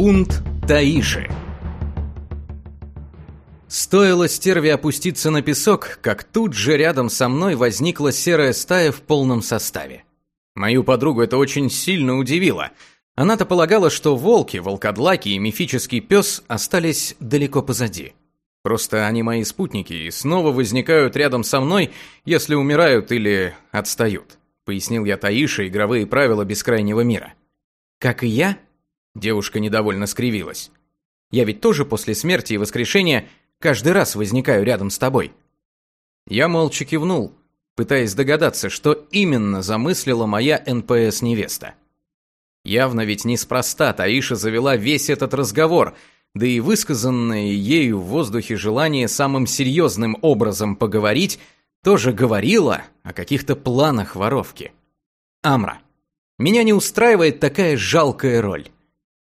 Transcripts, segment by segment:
Бунт Таиши Стоило стерве опуститься на песок, как тут же рядом со мной возникла серая стая в полном составе. Мою подругу это очень сильно удивило. Она-то полагала, что волки, волкодлаки и мифический пес остались далеко позади. Просто они мои спутники и снова возникают рядом со мной, если умирают или отстают. Пояснил я Таише игровые правила бескрайнего мира. Как и я, Девушка недовольно скривилась. «Я ведь тоже после смерти и воскрешения каждый раз возникаю рядом с тобой». Я молча кивнул, пытаясь догадаться, что именно замыслила моя НПС-невеста. Явно ведь неспроста Таиша завела весь этот разговор, да и высказанное ею в воздухе желание самым серьезным образом поговорить тоже говорила о каких-то планах воровки. Амра, меня не устраивает такая жалкая роль.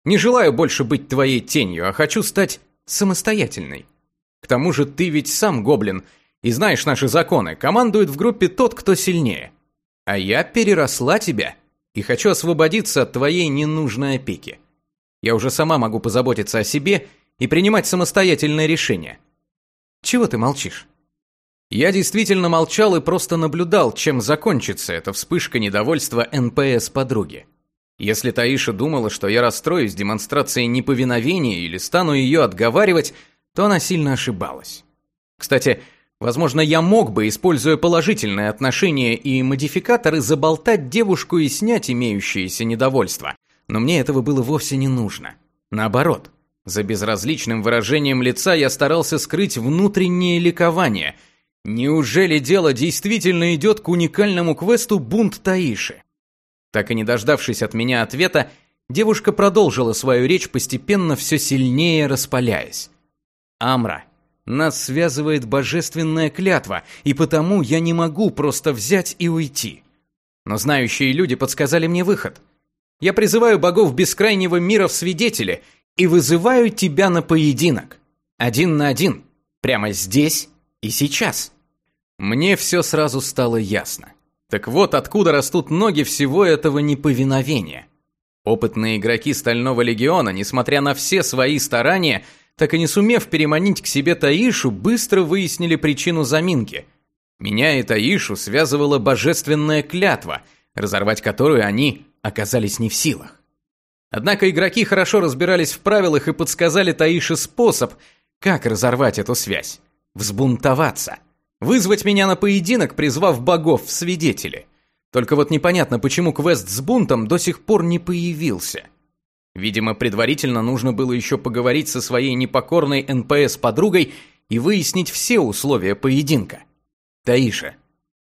Не желаю больше быть твоей тенью, а хочу стать самостоятельной. К тому же ты ведь сам гоблин и знаешь наши законы. Командует в группе тот, кто сильнее. А я переросла тебя и хочу освободиться от твоей ненужной опеки. Я уже сама могу позаботиться о себе и принимать самостоятельное решение. Чего ты молчишь? Я действительно молчал и просто наблюдал, чем закончится эта вспышка недовольства НПС подруги. Если Таиша думала, что я расстроюсь демонстрацией неповиновения или стану ее отговаривать, то она сильно ошибалась. Кстати, возможно, я мог бы, используя положительные отношения и модификаторы, заболтать девушку и снять имеющееся недовольство. Но мне этого было вовсе не нужно. Наоборот, за безразличным выражением лица я старался скрыть внутреннее ликование. Неужели дело действительно идет к уникальному квесту «Бунт Таиши»? Так и не дождавшись от меня ответа, девушка продолжила свою речь, постепенно все сильнее распаляясь. «Амра, нас связывает божественная клятва, и потому я не могу просто взять и уйти. Но знающие люди подсказали мне выход. Я призываю богов бескрайнего мира в свидетели и вызываю тебя на поединок. Один на один. Прямо здесь и сейчас». Мне все сразу стало ясно. Так вот откуда растут ноги всего этого неповиновения. Опытные игроки Стального Легиона, несмотря на все свои старания, так и не сумев переманить к себе Таишу, быстро выяснили причину заминки. Меня и Таишу связывала божественная клятва, разорвать которую они оказались не в силах. Однако игроки хорошо разбирались в правилах и подсказали Таише способ, как разорвать эту связь. Взбунтоваться – Вызвать меня на поединок, призвав богов в свидетели. Только вот непонятно, почему квест с бунтом до сих пор не появился. Видимо, предварительно нужно было еще поговорить со своей непокорной НПС-подругой и выяснить все условия поединка. Таиша,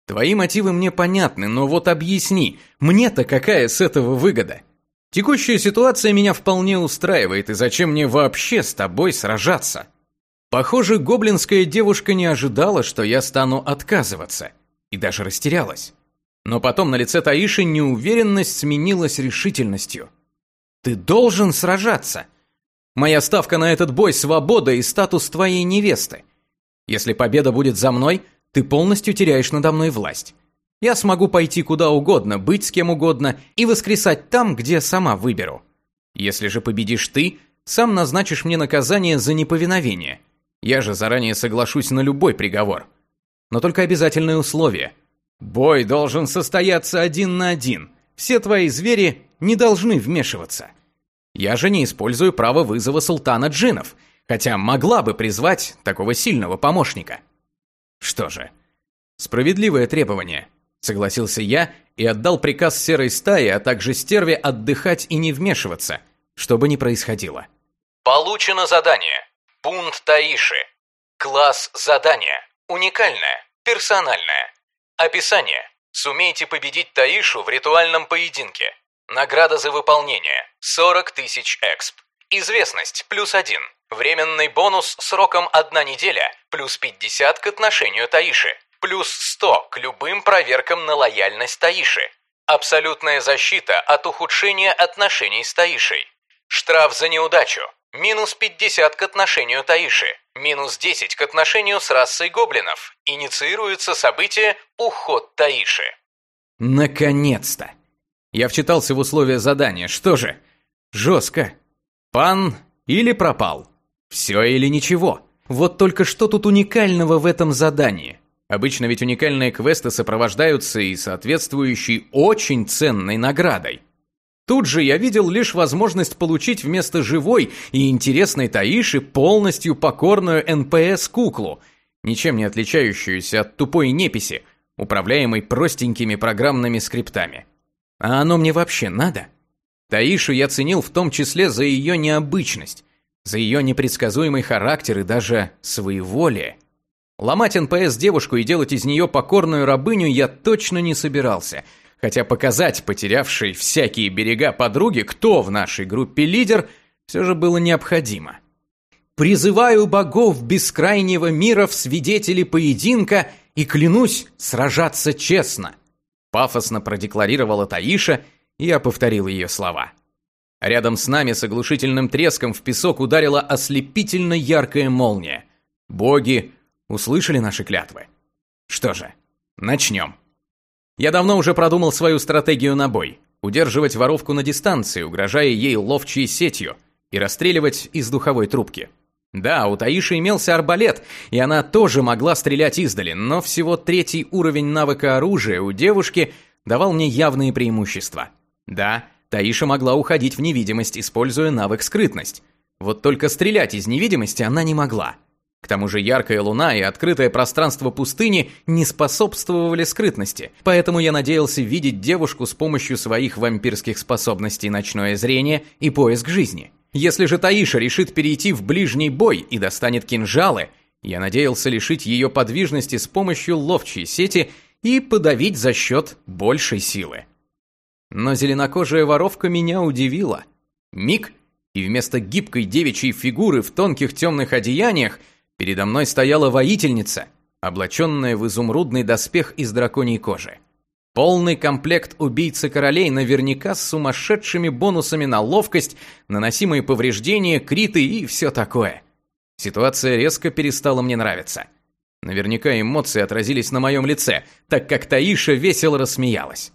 твои мотивы мне понятны, но вот объясни, мне-то какая с этого выгода? Текущая ситуация меня вполне устраивает, и зачем мне вообще с тобой сражаться? Похоже, гоблинская девушка не ожидала, что я стану отказываться, и даже растерялась. Но потом на лице Таиши неуверенность сменилась решительностью. «Ты должен сражаться. Моя ставка на этот бой – свобода и статус твоей невесты. Если победа будет за мной, ты полностью теряешь надо мной власть. Я смогу пойти куда угодно, быть с кем угодно и воскресать там, где сама выберу. Если же победишь ты, сам назначишь мне наказание за неповиновение – я же заранее соглашусь на любой приговор. Но только обязательное условие. Бой должен состояться один на один. Все твои звери не должны вмешиваться. Я же не использую право вызова султана джинов, хотя могла бы призвать такого сильного помощника. Что же, справедливое требование, согласился я и отдал приказ серой стае, а также стерве отдыхать и не вмешиваться, что бы ни происходило. Получено задание. Пункт Таиши. Класс задания. Уникальное. Персональное. Описание. Сумейте победить Таишу в ритуальном поединке. Награда за выполнение. 40 тысяч эксп. Известность. Плюс 1. Временный бонус сроком 1 неделя. Плюс 50 к отношению Таиши. Плюс 100 к любым проверкам на лояльность Таиши. Абсолютная защита от ухудшения отношений с Таишей. Штраф за неудачу. Минус 50 к отношению Таиши. Минус 10 к отношению с расой гоблинов. Инициируется событие «Уход Таиши». Наконец-то! Я вчитался в условия задания. Что же? Жестко. Пан или пропал. Все или ничего. Вот только что тут уникального в этом задании? Обычно ведь уникальные квесты сопровождаются и соответствующей очень ценной наградой. Тут же я видел лишь возможность получить вместо живой и интересной Таиши полностью покорную НПС-куклу, ничем не отличающуюся от тупой неписи, управляемой простенькими программными скриптами. А оно мне вообще надо? Таишу я ценил в том числе за ее необычность, за ее непредсказуемый характер и даже своеволие. Ломать НПС девушку и делать из нее покорную рабыню я точно не собирался – Хотя показать потерявшей всякие берега подруге, кто в нашей группе лидер, все же было необходимо. «Призываю богов бескрайнего мира в свидетели поединка и клянусь сражаться честно», пафосно продекларировала Таиша, и я повторил ее слова. Рядом с нами с оглушительным треском в песок ударила ослепительно яркая молния. Боги услышали наши клятвы. Что же, начнем. Я давно уже продумал свою стратегию на бой. Удерживать воровку на дистанции, угрожая ей ловчей сетью, и расстреливать из духовой трубки. Да, у Таиши имелся арбалет, и она тоже могла стрелять издали, но всего третий уровень навыка оружия у девушки давал мне явные преимущества. Да, Таиша могла уходить в невидимость, используя навык скрытность. Вот только стрелять из невидимости она не могла. К тому же яркая луна и открытое пространство пустыни не способствовали скрытности, поэтому я надеялся видеть девушку с помощью своих вампирских способностей ночное зрение и поиск жизни. Если же Таиша решит перейти в ближний бой и достанет кинжалы, я надеялся лишить ее подвижности с помощью ловчей сети и подавить за счет большей силы. Но зеленокожая воровка меня удивила. Миг, и вместо гибкой девичьей фигуры в тонких темных одеяниях – Передо мной стояла воительница, облаченная в изумрудный доспех из драконьей кожи. Полный комплект убийцы королей наверняка с сумасшедшими бонусами на ловкость, наносимые повреждения, криты и все такое. Ситуация резко перестала мне нравиться. Наверняка эмоции отразились на моем лице, так как Таиша весело рассмеялась.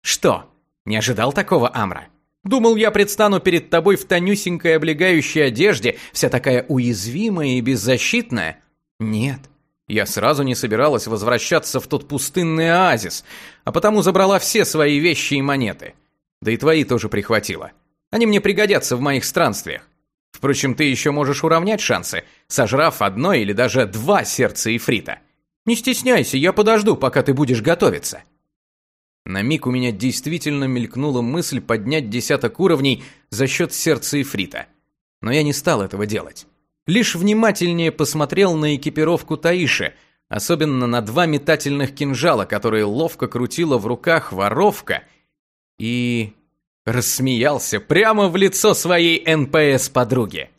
«Что, не ожидал такого, Амра?» Думал, я предстану перед тобой в тонюсенькой облегающей одежде, вся такая уязвимая и беззащитная? Нет. Я сразу не собиралась возвращаться в тот пустынный оазис, а потому забрала все свои вещи и монеты. Да и твои тоже прихватила. Они мне пригодятся в моих странствиях. Впрочем, ты еще можешь уравнять шансы, сожрав одно или даже два сердца ифрита. Не стесняйся, я подожду, пока ты будешь готовиться. На миг у меня действительно мелькнула мысль поднять десяток уровней за счет сердца Ифрита. Но я не стал этого делать. Лишь внимательнее посмотрел на экипировку Таиши, особенно на два метательных кинжала, которые ловко крутила в руках воровка, и... рассмеялся прямо в лицо своей НПС-подруги.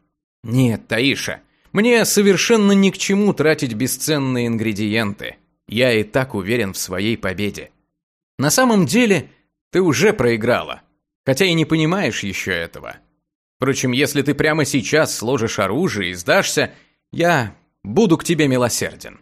«Нет, Таиша, мне совершенно ни к чему тратить бесценные ингредиенты. Я и так уверен в своей победе. На самом деле, ты уже проиграла, хотя и не понимаешь еще этого. Впрочем, если ты прямо сейчас сложишь оружие и сдашься, я буду к тебе милосерден.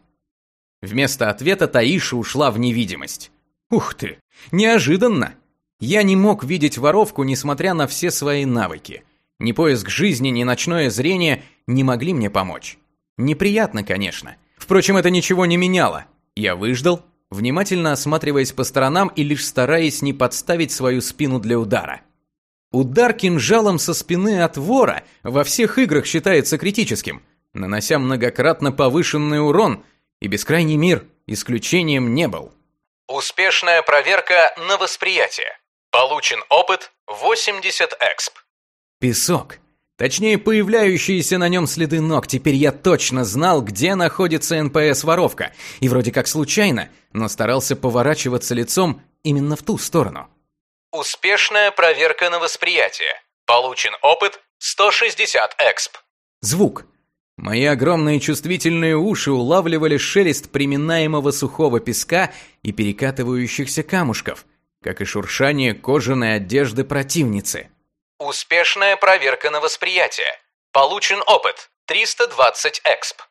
Вместо ответа Таиша ушла в невидимость. Ух ты, неожиданно. Я не мог видеть воровку, несмотря на все свои навыки. Ни поиск жизни, ни ночное зрение не могли мне помочь. Неприятно, конечно. Впрочем, это ничего не меняло. Я выждал, внимательно осматриваясь по сторонам и лишь стараясь не подставить свою спину для удара. Удар кинжалом со спины от вора во всех играх считается критическим, нанося многократно повышенный урон, и бескрайний мир исключением не был. Успешная проверка на восприятие. Получен опыт 80 эксп. Песок. Точнее, появляющиеся на нем следы ног. Теперь я точно знал, где находится НПС-воровка. И вроде как случайно, но старался поворачиваться лицом именно в ту сторону. Успешная проверка на восприятие. Получен опыт 160 эксп. Звук. Мои огромные чувствительные уши улавливали шелест приминаемого сухого песка и перекатывающихся камушков, как и шуршание кожаной одежды противницы. Успешная проверка на восприятие. Получен опыт 320 эксп.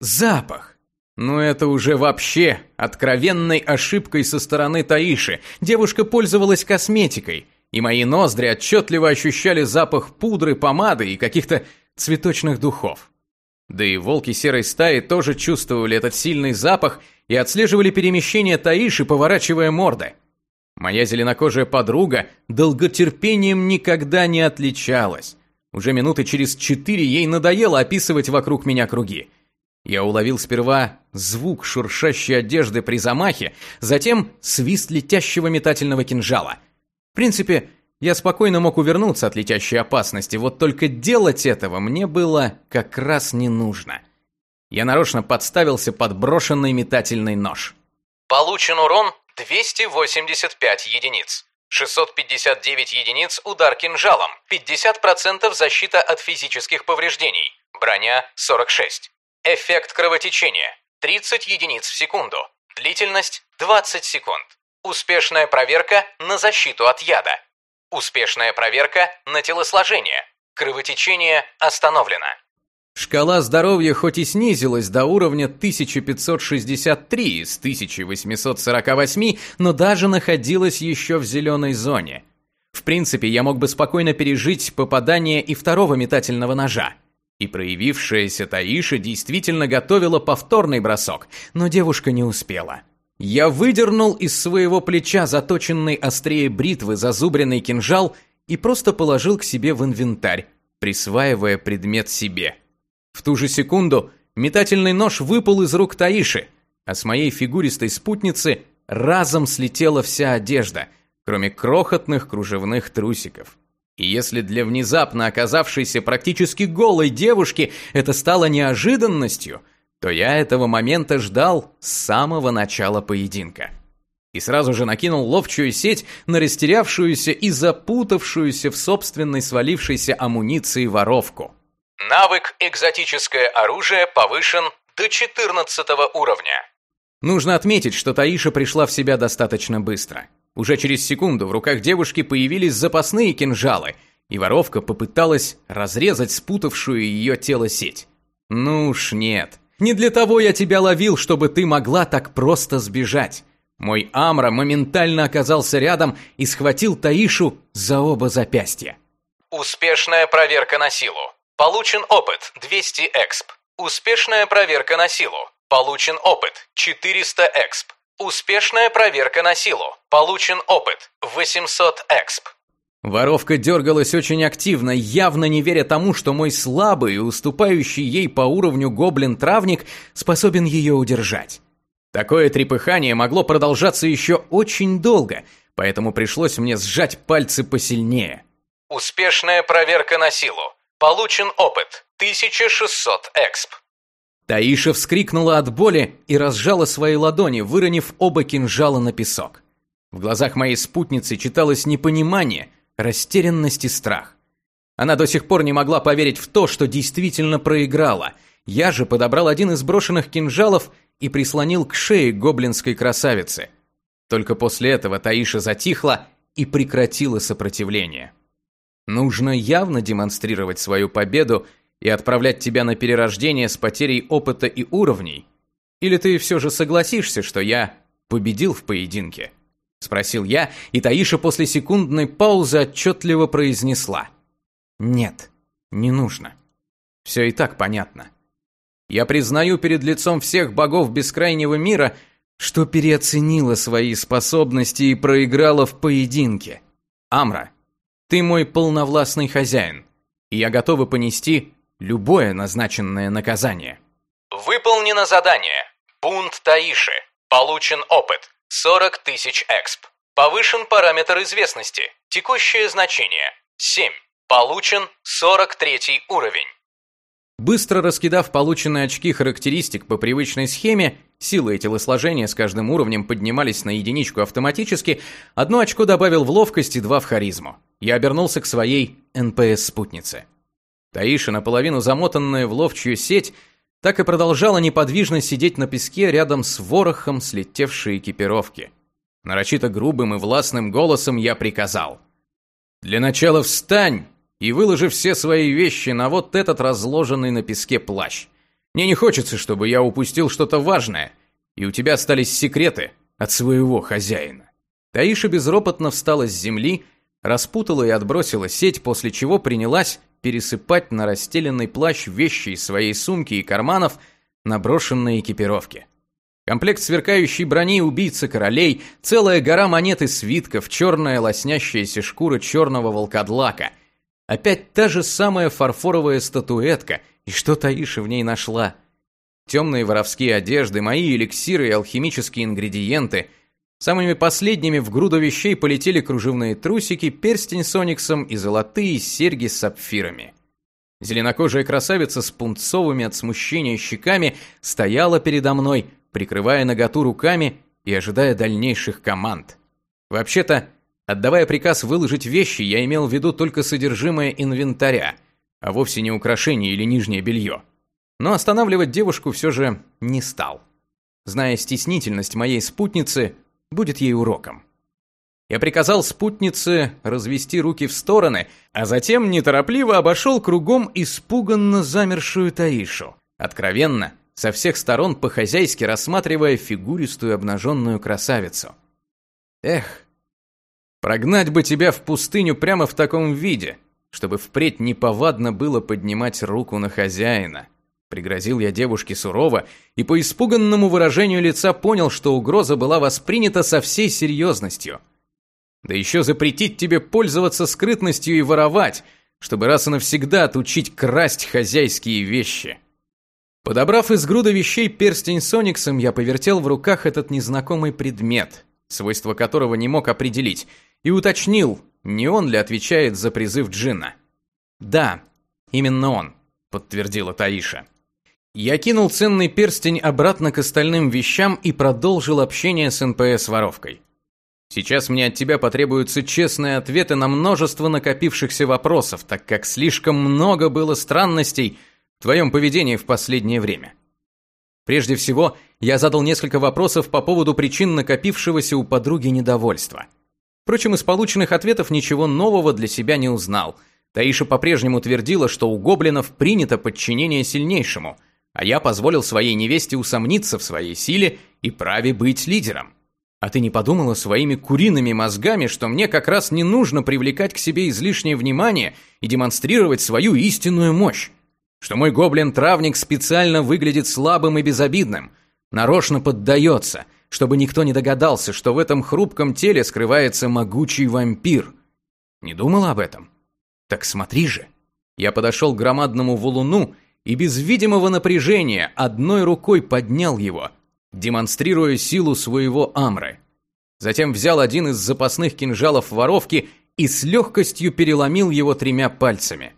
Запах. Ну это уже вообще откровенной ошибкой со стороны Таиши. Девушка пользовалась косметикой. и мои ноздри отчетливо ощущали запах пудры, помады и каких-то цветочных духов. Да и волки серой стаи тоже чувствовали этот сильный запах и отслеживали перемещение Таиши, поворачивая морды. Моя зеленокожая подруга долготерпением никогда не отличалась. Уже минуты через четыре ей надоело описывать вокруг меня круги. Я уловил сперва звук шуршащей одежды при замахе, затем свист летящего метательного кинжала. В принципе, я спокойно мог увернуться от летящей опасности, вот только делать этого мне было как раз не нужно. Я нарочно подставился под брошенный метательный нож. Получен урон 285 единиц. 659 единиц удар кинжалом, 50% защита от физических повреждений, броня 46. Эффект кровотечения 30 единиц в секунду, длительность 20 секунд. Успешная проверка на защиту от яда. Успешная проверка на телосложение. Кровотечение остановлено. Шкала здоровья хоть и снизилась до уровня 1563 из 1848, но даже находилась еще в зеленой зоне. В принципе, я мог бы спокойно пережить попадание и второго метательного ножа. И проявившаяся Таиша действительно готовила повторный бросок, но девушка не успела. Я выдернул из своего плеча заточенный острее бритвы зазубренный кинжал и просто положил к себе в инвентарь, присваивая предмет себе. В ту же секунду метательный нож выпал из рук Таиши, а с моей фигуристой спутницы разом слетела вся одежда, кроме крохотных кружевных трусиков. И если для внезапно оказавшейся практически голой девушки это стало неожиданностью, то я этого момента ждал с самого начала поединка. И сразу же накинул ловчую сеть на растерявшуюся и запутавшуюся в собственной свалившейся амуниции воровку. Навык «Экзотическое оружие» повышен до 14 уровня. Нужно отметить, что Таиша пришла в себя достаточно быстро. Уже через секунду в руках девушки появились запасные кинжалы, и воровка попыталась разрезать спутавшую ее тело сеть. Ну уж нет. Не для того я тебя ловил, чтобы ты могла так просто сбежать. Мой Амра моментально оказался рядом и схватил Таишу за оба запястья. Успешная проверка на силу. Получен опыт 200 эксп. Успешная проверка на силу. Получен опыт 400 эксп. Успешная проверка на силу. Получен опыт 800 эксп. Воровка дергалась очень активно, явно не веря тому, что мой слабый и уступающий ей по уровню гоблин-травник способен ее удержать. Такое трепыхание могло продолжаться еще очень долго, поэтому пришлось мне сжать пальцы посильнее. Успешная проверка на силу. Получен опыт 1600 эксп. Таиша вскрикнула от боли и разжала свои ладони, выронив оба кинжала на песок. В глазах моей спутницы читалось непонимание, растерянность и страх. Она до сих пор не могла поверить в то, что действительно проиграла. Я же подобрал один из брошенных кинжалов и прислонил к шее гоблинской красавицы. Только после этого Таиша затихла и прекратила сопротивление. Нужно явно демонстрировать свою победу и отправлять тебя на перерождение с потерей опыта и уровней? Или ты все же согласишься, что я победил в поединке?» Спросил я, и Таиша после секундной паузы отчетливо произнесла. «Нет, не нужно. Все и так понятно. Я признаю перед лицом всех богов бескрайнего мира, что переоценила свои способности и проиграла в поединке. Амра, ты мой полновластный хозяин, и я готова понести любое назначенное наказание. Выполнено задание. Бунт Таиши. Получен опыт. 40 тысяч эксп. Повышен параметр известности. Текущее значение. 7. Получен 43 уровень. Быстро раскидав полученные очки характеристик по привычной схеме, силы и телосложение с каждым уровнем поднимались на единичку автоматически, одно очко добавил в ловкость и два в харизму я обернулся к своей НПС-спутнице. Таиша, наполовину замотанная в ловчую сеть, так и продолжала неподвижно сидеть на песке рядом с ворохом слетевшей экипировки. Нарочито грубым и властным голосом я приказал. «Для начала встань и выложи все свои вещи на вот этот разложенный на песке плащ. Мне не хочется, чтобы я упустил что-то важное, и у тебя остались секреты от своего хозяина». Таиша безропотно встала с земли распутала и отбросила сеть, после чего принялась пересыпать на расстеленный плащ вещи из своей сумки и карманов, наброшенные экипировки. Комплект сверкающей брони убийцы королей, целая гора монет и свитков, черная лоснящаяся шкура черного волкодлака. Опять та же самая фарфоровая статуэтка, и что Таиша в ней нашла? Темные воровские одежды, мои эликсиры и алхимические ингредиенты. Самыми последними в груду вещей полетели кружевные трусики, перстень с ониксом и золотые серьги с сапфирами. Зеленокожая красавица с пунцовыми от смущения щеками стояла передо мной, прикрывая наготу руками и ожидая дальнейших команд. Вообще-то, отдавая приказ выложить вещи, я имел в виду только содержимое инвентаря, а вовсе не украшение или нижнее белье. Но останавливать девушку все же не стал. Зная стеснительность моей спутницы, будет ей уроком. Я приказал спутнице развести руки в стороны, а затем неторопливо обошел кругом испуганно замершую Таишу. Откровенно, со всех сторон по-хозяйски рассматривая фигуристую обнаженную красавицу. Эх, прогнать бы тебя в пустыню прямо в таком виде, чтобы впредь неповадно было поднимать руку на хозяина. Пригрозил я девушке сурово и по испуганному выражению лица понял, что угроза была воспринята со всей серьезностью. Да еще запретить тебе пользоваться скрытностью и воровать, чтобы раз и навсегда отучить красть хозяйские вещи. Подобрав из груда вещей перстень с ониксом, я повертел в руках этот незнакомый предмет, свойства которого не мог определить, и уточнил, не он ли отвечает за призыв джинна. «Да, именно он», — подтвердила Таиша. Я кинул ценный перстень обратно к остальным вещам и продолжил общение с НПС-воровкой. Сейчас мне от тебя потребуются честные ответы на множество накопившихся вопросов, так как слишком много было странностей — твоем поведении в последнее время. Прежде всего, я задал несколько вопросов по поводу причин накопившегося у подруги недовольства. Впрочем, из полученных ответов ничего нового для себя не узнал. Таиша по-прежнему твердила, что у гоблинов принято подчинение сильнейшему, а я позволил своей невесте усомниться в своей силе и праве быть лидером. А ты не подумала своими куриными мозгами, что мне как раз не нужно привлекать к себе излишнее внимание и демонстрировать свою истинную мощь? что мой гоблин-травник специально выглядит слабым и безобидным, нарочно поддается, чтобы никто не догадался, что в этом хрупком теле скрывается могучий вампир. Не думал об этом? Так смотри же. Я подошел к громадному валуну и без видимого напряжения одной рукой поднял его, демонстрируя силу своего амры. Затем взял один из запасных кинжалов воровки и с легкостью переломил его тремя пальцами.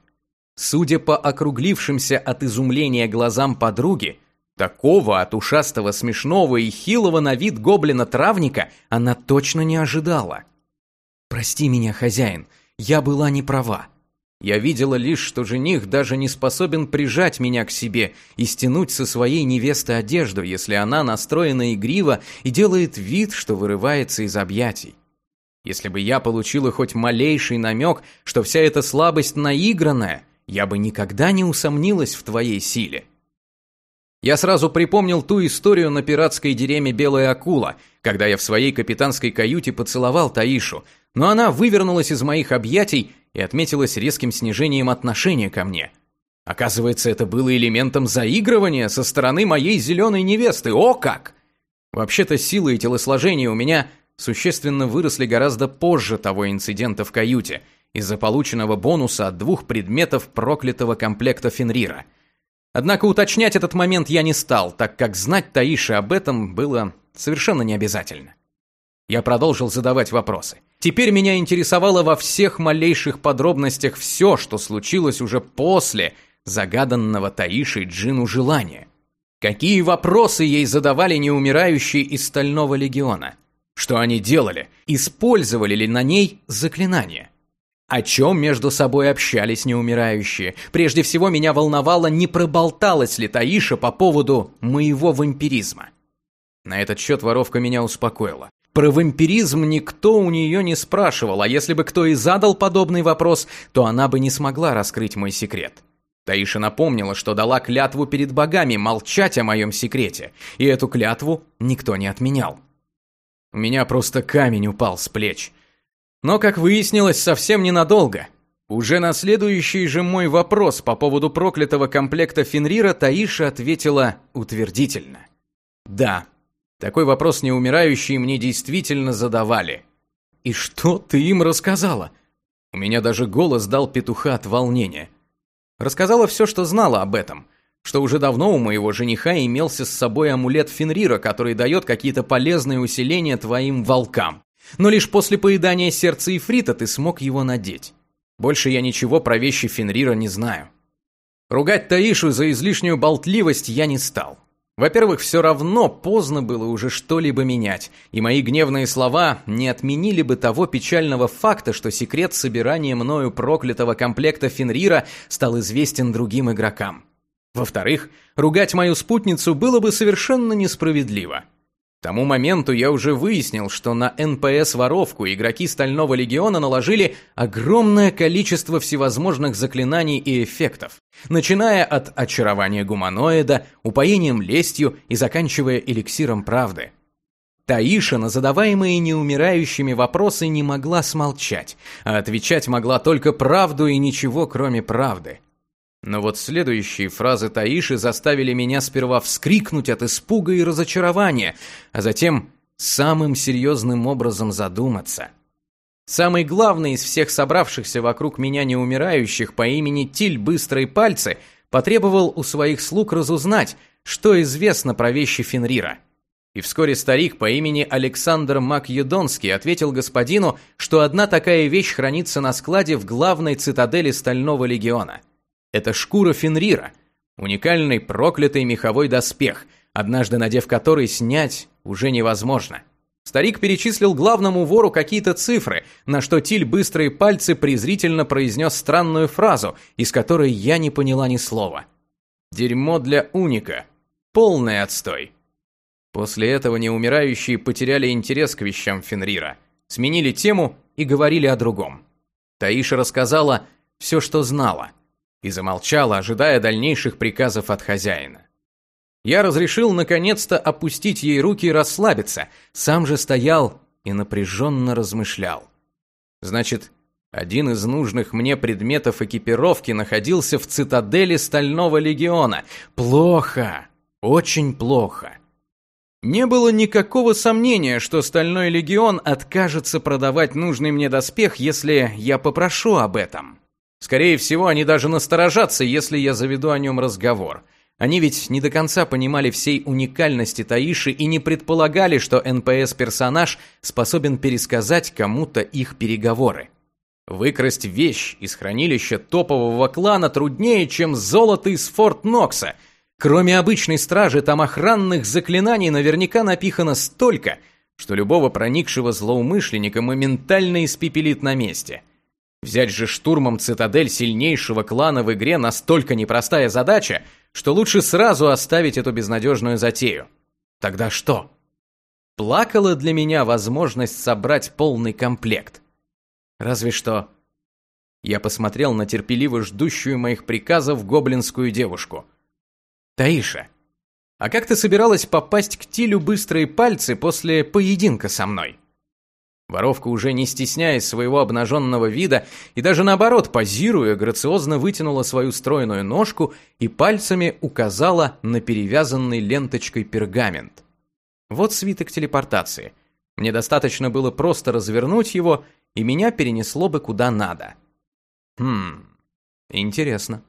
Судя по округлившимся от изумления глазам подруги, такого от ушастого смешного и хилого на вид гоблина-травника она точно не ожидала. «Прости меня, хозяин, я была не права. Я видела лишь, что жених даже не способен прижать меня к себе и стянуть со своей невесты одежду, если она настроена игриво и делает вид, что вырывается из объятий. Если бы я получила хоть малейший намек, что вся эта слабость наигранная – я бы никогда не усомнилась в твоей силе. Я сразу припомнил ту историю на пиратской деревне Белая Акула, когда я в своей капитанской каюте поцеловал Таишу, но она вывернулась из моих объятий и отметилась резким снижением отношения ко мне. Оказывается, это было элементом заигрывания со стороны моей зеленой невесты. О как! Вообще-то силы и телосложение у меня существенно выросли гораздо позже того инцидента в каюте – из-за полученного бонуса от двух предметов проклятого комплекта Фенрира. Однако уточнять этот момент я не стал, так как знать Таише об этом было совершенно не обязательно. Я продолжил задавать вопросы. Теперь меня интересовало во всех малейших подробностях все, что случилось уже после загаданного Таишей Джину желания. Какие вопросы ей задавали неумирающие из Стального Легиона? Что они делали? Использовали ли на ней заклинания? О чем между собой общались неумирающие? Прежде всего меня волновало, не проболталась ли Таиша по поводу моего вампиризма. На этот счет воровка меня успокоила. Про вампиризм никто у нее не спрашивал, а если бы кто и задал подобный вопрос, то она бы не смогла раскрыть мой секрет. Таиша напомнила, что дала клятву перед богами молчать о моем секрете, и эту клятву никто не отменял. У меня просто камень упал с плеч. Но, как выяснилось, совсем ненадолго. Уже на следующий же мой вопрос по поводу проклятого комплекта Фенрира Таиша ответила утвердительно. Да, такой вопрос неумирающие мне действительно задавали. И что ты им рассказала? У меня даже голос дал петуха от волнения. Рассказала все, что знала об этом. Что уже давно у моего жениха имелся с собой амулет Фенрира, который дает какие-то полезные усиления твоим волкам. Но лишь после поедания сердца Ифрита ты смог его надеть. Больше я ничего про вещи Фенрира не знаю. Ругать Таишу за излишнюю болтливость я не стал. Во-первых, все равно поздно было уже что-либо менять, и мои гневные слова не отменили бы того печального факта, что секрет собирания мною проклятого комплекта Фенрира стал известен другим игрокам. Во-вторых, ругать мою спутницу было бы совершенно несправедливо. К тому моменту я уже выяснил, что на НПС-воровку игроки Стального Легиона наложили огромное количество всевозможных заклинаний и эффектов, начиная от очарования гуманоида, упоением лестью и заканчивая эликсиром правды. Таиша на задаваемые неумирающими вопросы не могла смолчать, а отвечать могла только правду и ничего кроме правды. Но вот следующие фразы Таиши заставили меня сперва вскрикнуть от испуга и разочарования, а затем самым серьезным образом задуматься. Самый главный из всех собравшихся вокруг меня неумирающих по имени Тиль Быстрые Пальцы потребовал у своих слуг разузнать, что известно про вещи Фенрира. И вскоре старик по имени Александр Македонский ответил господину, что одна такая вещь хранится на складе в главной цитадели Стального Легиона – это шкура Фенрира, уникальный проклятый меховой доспех, однажды надев который снять уже невозможно. Старик перечислил главному вору какие-то цифры, на что Тиль быстрые пальцы презрительно произнес странную фразу, из которой я не поняла ни слова. «Дерьмо для уника. Полный отстой». После этого неумирающие потеряли интерес к вещам Фенрира, сменили тему и говорили о другом. Таиша рассказала все, что знала – и замолчала, ожидая дальнейших приказов от хозяина. Я разрешил наконец-то опустить ей руки и расслабиться, сам же стоял и напряженно размышлял. Значит, один из нужных мне предметов экипировки находился в цитадели Стального Легиона. Плохо, очень плохо. Не было никакого сомнения, что Стальной Легион откажется продавать нужный мне доспех, если я попрошу об этом. Скорее всего, они даже насторожатся, если я заведу о нем разговор. Они ведь не до конца понимали всей уникальности Таиши и не предполагали, что НПС-персонаж способен пересказать кому-то их переговоры. Выкрасть вещь из хранилища топового клана труднее, чем золото из Форт Нокса. Кроме обычной стражи, там охранных заклинаний наверняка напихано столько, что любого проникшего злоумышленника моментально испепелит на месте – Взять же штурмом цитадель сильнейшего клана в игре настолько непростая задача, что лучше сразу оставить эту безнадежную затею. Тогда что? Плакала для меня возможность собрать полный комплект. Разве что... Я посмотрел на терпеливо ждущую моих приказов гоблинскую девушку. «Таиша, а как ты собиралась попасть к Тилю быстрые пальцы после поединка со мной?» Воровка уже не стесняясь своего обнаженного вида и даже наоборот, позируя, грациозно вытянула свою стройную ножку и пальцами указала на перевязанный ленточкой пергамент. Вот свиток телепортации. Мне достаточно было просто развернуть его, и меня перенесло бы куда надо. Хм, интересно.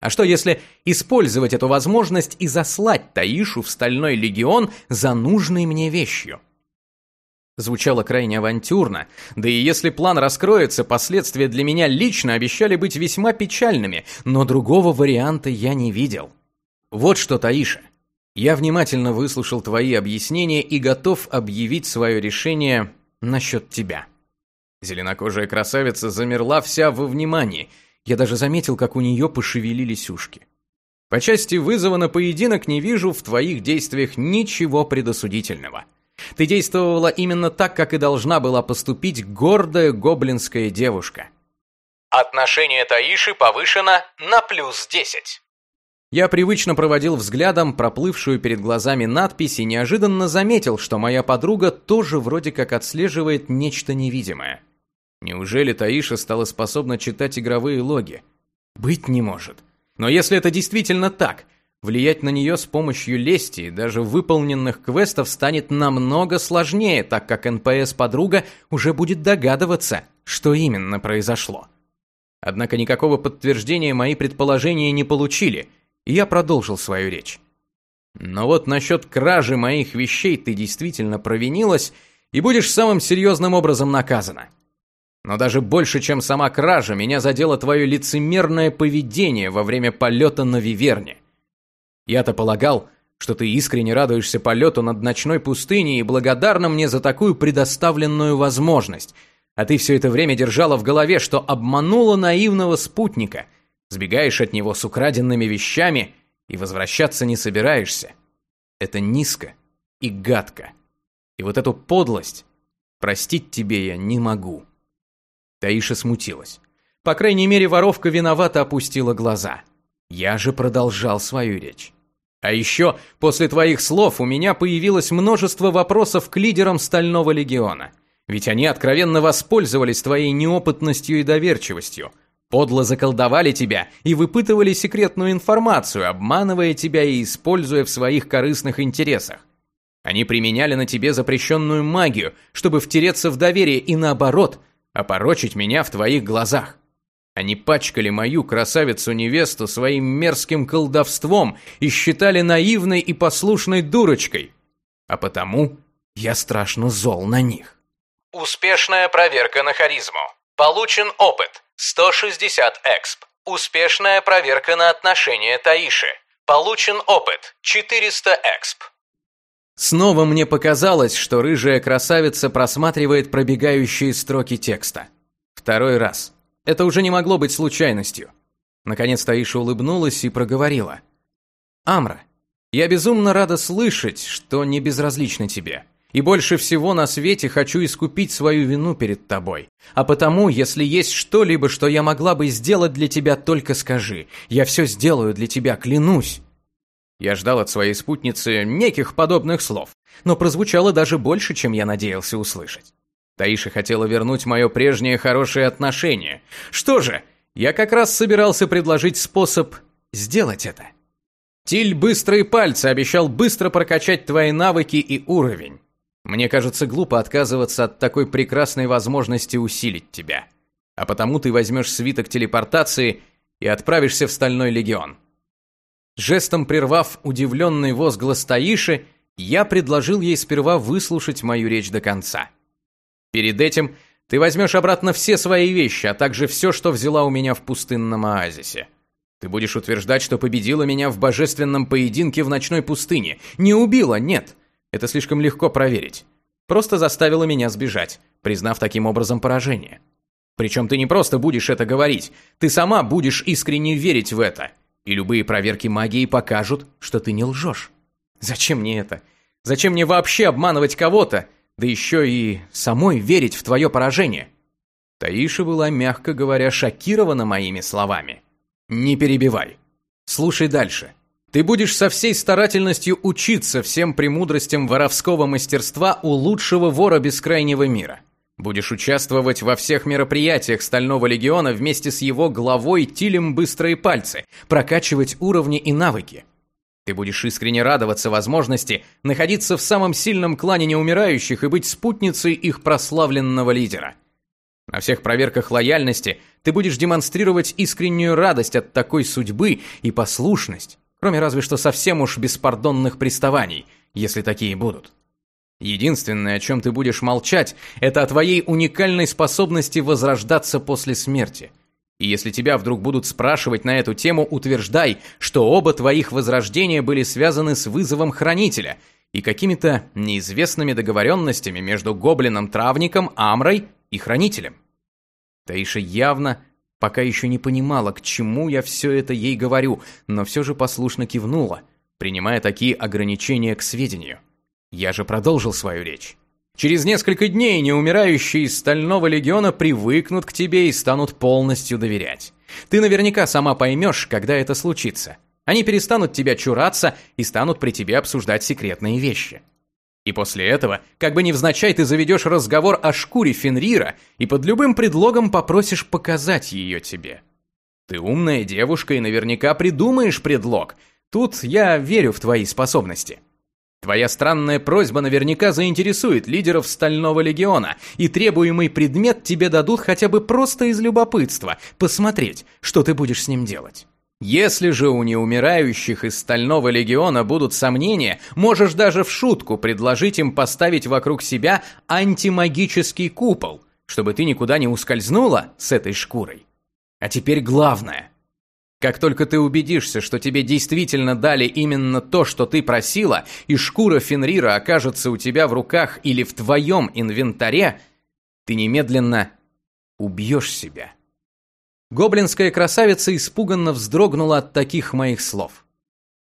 А что если использовать эту возможность и заслать Таишу в Стальной Легион за нужной мне вещью? Звучало крайне авантюрно, да и если план раскроется, последствия для меня лично обещали быть весьма печальными, но другого варианта я не видел. Вот что, Таиша, я внимательно выслушал твои объяснения и готов объявить свое решение насчет тебя. Зеленокожая красавица замерла вся во внимании, я даже заметил, как у нее пошевелились ушки. По части вызова на поединок не вижу в твоих действиях ничего предосудительного. Ты действовала именно так, как и должна была поступить гордая гоблинская девушка. Отношение Таиши повышено на плюс 10. Я привычно проводил взглядом проплывшую перед глазами надпись и неожиданно заметил, что моя подруга тоже вроде как отслеживает нечто невидимое. Неужели Таиша стала способна читать игровые логи? Быть не может. Но если это действительно так, влиять на нее с помощью лести и даже выполненных квестов станет намного сложнее, так как НПС-подруга уже будет догадываться, что именно произошло. Однако никакого подтверждения мои предположения не получили, и я продолжил свою речь. Но вот насчет кражи моих вещей ты действительно провинилась и будешь самым серьезным образом наказана. Но даже больше, чем сама кража, меня задело твое лицемерное поведение во время полета на Виверне. Я-то полагал, что ты искренне радуешься полету над ночной пустыней и благодарна мне за такую предоставленную возможность, а ты все это время держала в голове, что обманула наивного спутника, сбегаешь от него с украденными вещами и возвращаться не собираешься. Это низко и гадко. И вот эту подлость простить тебе я не могу». Таиша смутилась. По крайней мере, воровка виновато опустила глаза. Я же продолжал свою речь. А еще, после твоих слов, у меня появилось множество вопросов к лидерам Стального Легиона. Ведь они откровенно воспользовались твоей неопытностью и доверчивостью. Подло заколдовали тебя и выпытывали секретную информацию, обманывая тебя и используя в своих корыстных интересах. Они применяли на тебе запрещенную магию, чтобы втереться в доверие и наоборот – опорочить меня в твоих глазах. Они пачкали мою красавицу-невесту своим мерзким колдовством и считали наивной и послушной дурочкой. А потому я страшно зол на них. Успешная проверка на харизму. Получен опыт. 160 эксп. Успешная проверка на отношение Таиши. Получен опыт. 400 эксп. Снова мне показалось, что рыжая красавица просматривает пробегающие строки текста. Второй раз. Это уже не могло быть случайностью. Наконец Таиша улыбнулась и проговорила. «Амра, я безумно рада слышать, что не безразлично тебе. И больше всего на свете хочу искупить свою вину перед тобой. А потому, если есть что-либо, что я могла бы сделать для тебя, только скажи. Я все сделаю для тебя, клянусь». Я ждал от своей спутницы неких подобных слов, но прозвучало даже больше, чем я надеялся услышать. Таиша хотела вернуть мое прежнее хорошее отношение. Что же, я как раз собирался предложить способ сделать это. Тиль быстрые пальцы обещал быстро прокачать твои навыки и уровень. Мне кажется глупо отказываться от такой прекрасной возможности усилить тебя. А потому ты возьмешь свиток телепортации и отправишься в Стальной Легион. Жестом прервав удивленный возглас Таиши, я предложил ей сперва выслушать мою речь до конца. Перед этим ты возьмешь обратно все свои вещи, а также все, что взяла у меня в пустынном оазисе. Ты будешь утверждать, что победила меня в божественном поединке в ночной пустыне. Не убила, нет. Это слишком легко проверить. Просто заставила меня сбежать, признав таким образом поражение. Причем ты не просто будешь это говорить, ты сама будешь искренне верить в это – и любые проверки магии покажут, что ты не лжешь. Зачем мне это? Зачем мне вообще обманывать кого-то, да еще и самой верить в твое поражение? Таиша была, мягко говоря, шокирована моими словами. Не перебивай. Слушай дальше. Ты будешь со всей старательностью учиться всем премудростям воровского мастерства у лучшего вора бескрайнего мира. Будешь участвовать во всех мероприятиях Стального Легиона вместе с его главой Тилем Быстрые Пальцы, прокачивать уровни и навыки. Ты будешь искренне радоваться возможности находиться в самом сильном клане неумирающих и быть спутницей их прославленного лидера. На всех проверках лояльности ты будешь демонстрировать искреннюю радость от такой судьбы и послушность, кроме разве что совсем уж беспардонных приставаний, если такие будут. Единственное, о чем ты будешь молчать, это о твоей уникальной способности возрождаться после смерти. И если тебя вдруг будут спрашивать на эту тему, утверждай, что оба твоих возрождения были связаны с вызовом Хранителя и какими-то неизвестными договоренностями между гоблином-травником, Амрой и Хранителем. Таиша явно пока еще не понимала, к чему я все это ей говорю, но все же послушно кивнула, принимая такие ограничения к сведению. Я же продолжил свою речь. Через несколько дней неумирающие из Стального Легиона привыкнут к тебе и станут полностью доверять. Ты наверняка сама поймешь, когда это случится. Они перестанут тебя чураться и станут при тебе обсуждать секретные вещи. И после этого, как бы невзначай, ты заведешь разговор о шкуре Фенрира и под любым предлогом попросишь показать ее тебе. Ты умная девушка и наверняка придумаешь предлог. Тут я верю в твои способности. Твоя странная просьба наверняка заинтересует лидеров Стального Легиона, и требуемый предмет тебе дадут хотя бы просто из любопытства, посмотреть, что ты будешь с ним делать. Если же у неумирающих из Стального Легиона будут сомнения, можешь даже в шутку предложить им поставить вокруг себя антимагический купол, чтобы ты никуда не ускользнула с этой шкурой. А теперь главное. Как только ты убедишься, что тебе действительно дали именно то, что ты просила, и шкура Фенрира окажется у тебя в руках или в твоем инвентаре, ты немедленно убьешь себя. Гоблинская красавица испуганно вздрогнула от таких моих слов.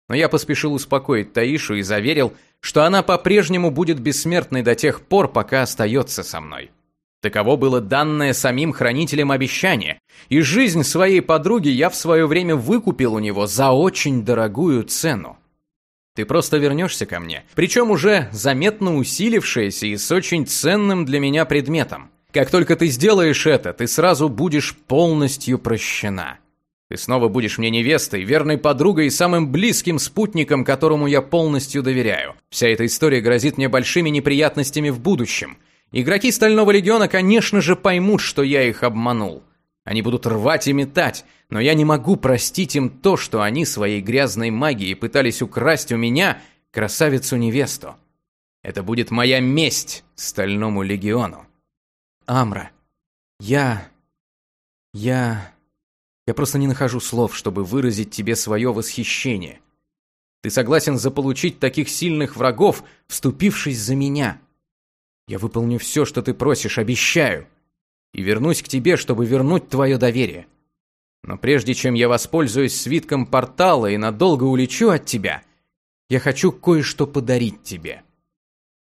Но я поспешил успокоить Таишу и заверил, что она по-прежнему будет бессмертной до тех пор, пока остается со мной. Таково было данное самим хранителем обещание, и жизнь своей подруги я в свое время выкупил у него за очень дорогую цену. Ты просто вернешься ко мне, причем уже заметно усилившаяся и с очень ценным для меня предметом. Как только ты сделаешь это, ты сразу будешь полностью прощена. Ты снова будешь мне невестой, верной подругой и самым близким спутником, которому я полностью доверяю. Вся эта история грозит мне большими неприятностями в будущем – Игроки Стального Легиона, конечно же, поймут, что я их обманул. Они будут рвать и метать, но я не могу простить им то, что они своей грязной магией пытались украсть у меня красавицу-невесту. Это будет моя месть Стальному Легиону. Амра, я... я... Я просто не нахожу слов, чтобы выразить тебе свое восхищение. Ты согласен заполучить таких сильных врагов, вступившись за меня. Я выполню все, что ты просишь, обещаю. И вернусь к тебе, чтобы вернуть твое доверие. Но прежде чем я воспользуюсь свитком портала и надолго улечу от тебя, я хочу кое-что подарить тебе».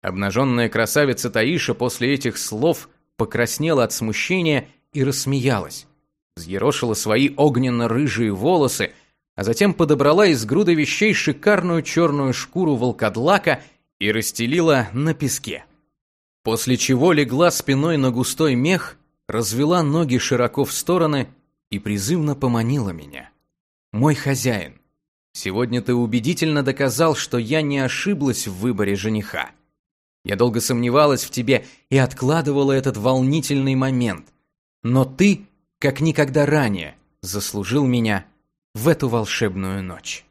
Обнаженная красавица Таиша после этих слов покраснела от смущения и рассмеялась. Взъерошила свои огненно-рыжие волосы, а затем подобрала из груды вещей шикарную черную шкуру волкодлака и расстелила на песке. После чего легла спиной на густой мех, развела ноги широко в стороны и призывно поманила меня. «Мой хозяин, сегодня ты убедительно доказал, что я не ошиблась в выборе жениха. Я долго сомневалась в тебе и откладывала этот волнительный момент. Но ты, как никогда ранее, заслужил меня в эту волшебную ночь».